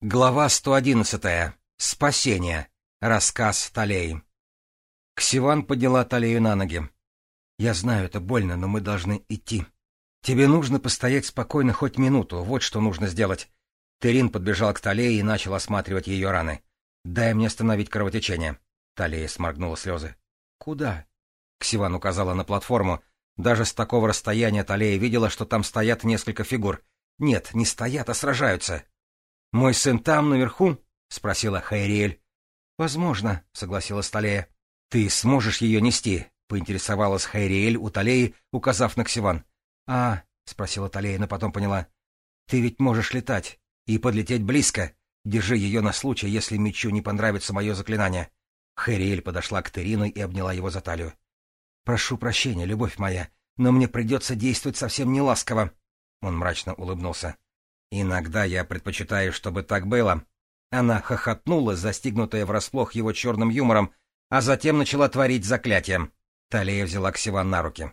Глава 111. Спасение. Рассказ Талеи. Ксиван подняла Талею на ноги. «Я знаю, это больно, но мы должны идти. Тебе нужно постоять спокойно хоть минуту, вот что нужно сделать». Терин подбежал к Талее и начал осматривать ее раны. «Дай мне остановить кровотечение». Талея сморгнула слезы. «Куда?» Ксиван указала на платформу. Даже с такого расстояния Талея видела, что там стоят несколько фигур. «Нет, не стоят, а сражаются». «Мой сын там, наверху?» — спросила Хайриэль. «Возможно», — согласилась Талея. «Ты сможешь ее нести?» — поинтересовалась Хайриэль у Талеи, указав на Ксиван. «А...» — спросила Талея, но потом поняла. «Ты ведь можешь летать и подлететь близко. Держи ее на случай, если мечу не понравится мое заклинание». Хайриэль подошла к Терину и обняла его за талию. «Прошу прощения, любовь моя, но мне придется действовать совсем неласково». Он мрачно улыбнулся. Иногда я предпочитаю, чтобы так было. Она хохотнула, застигнутая врасплох его черным юмором, а затем начала творить заклятие. Талия взяла Ксиван на руки.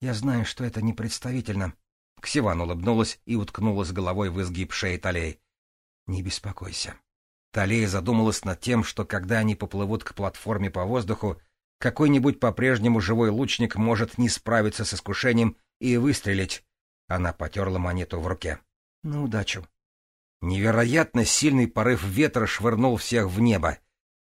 «Я знаю, что это непредставительно. Ксиван улыбнулась и уткнулась головой в изгиб шеи Талии. «Не беспокойся». Талия задумалась над тем, что когда они поплывут к платформе по воздуху, какой-нибудь по-прежнему живой лучник может не справиться с искушением и выстрелить. Она потерла монету в руке. На удачу. Невероятно сильный порыв ветра швырнул всех в небо.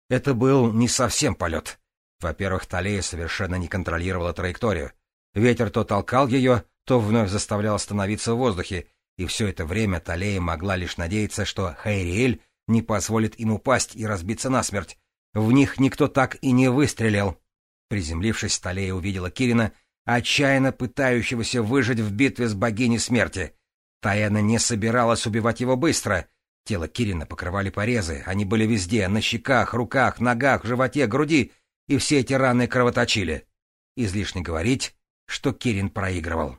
Это был не совсем полет. Во-первых, Талея совершенно не контролировала траекторию. Ветер то толкал ее, то вновь заставлял остановиться в воздухе, и все это время Талея могла лишь надеяться, что Хайриэль не позволит им упасть и разбиться насмерть. В них никто так и не выстрелил. Приземлившись, Талея увидела Кирина, отчаянно пытающегося выжить в битве с богиней смерти. Таяна не собиралась убивать его быстро. Тело Кирина покрывали порезы, они были везде, на щеках, руках, ногах, животе, груди, и все эти раны кровоточили. Излишне говорить, что Кирин проигрывал.